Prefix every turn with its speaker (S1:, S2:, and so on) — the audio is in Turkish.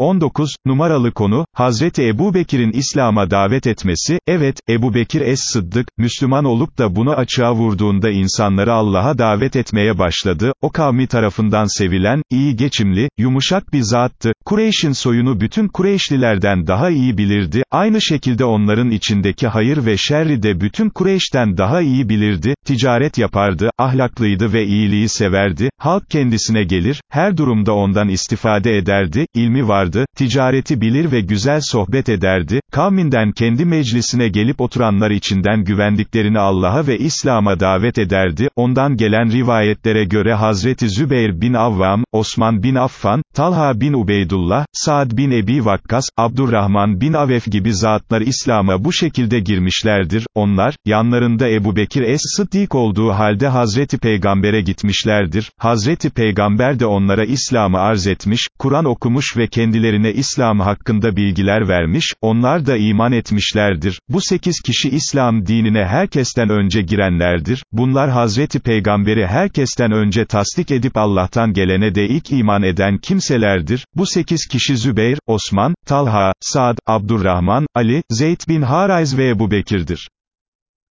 S1: 19, numaralı konu, Hazreti Ebu Bekir'in İslam'a davet etmesi, evet, Ebu Bekir Es-Sıddık, Müslüman olup da bunu açığa vurduğunda insanları Allah'a davet etmeye başladı, o kavmi tarafından sevilen, iyi geçimli, yumuşak bir zattı, Kureyş'in soyunu bütün Kureyşlilerden daha iyi bilirdi, aynı şekilde onların içindeki hayır ve şerri de bütün Kureyş'ten daha iyi bilirdi, ticaret yapardı, ahlaklıydı ve iyiliği severdi, halk kendisine gelir, her durumda ondan istifade ederdi, ilmi vardı, ticareti bilir ve güzel sohbet ederdi, kavminden kendi meclisine gelip oturanlar içinden güvendiklerini Allah'a ve İslam'a davet ederdi, ondan gelen rivayetlere göre Hazreti Zübeyir bin Avvam, Osman bin Affan, Talha bin Ubeydullah, Saad bin Ebi Vakkas, Abdurrahman bin Avef gibi zatlar İslam'a bu şekilde girmişlerdir, onlar, yanlarında Ebu Bekir Es-Sıddik olduğu halde Hazreti Peygamber'e gitmişlerdir, Hazreti Peygamber de onlara İslam'ı arz etmiş, Kur'an okumuş ve kendilerine İslam hakkında bilgiler vermiş, onlar da iman etmişlerdir, bu sekiz kişi İslam dinine herkesten önce girenlerdir, bunlar Hazreti Peygamberi herkesten önce tasdik edip Allah'tan gelene de ilk iman eden kimselerdir, bu sekiz kişi Zübeyr, Osman, Talha, Saad, Abdurrahman, Ali, Zeyd bin Harayz ve Ebu Bekir'dir.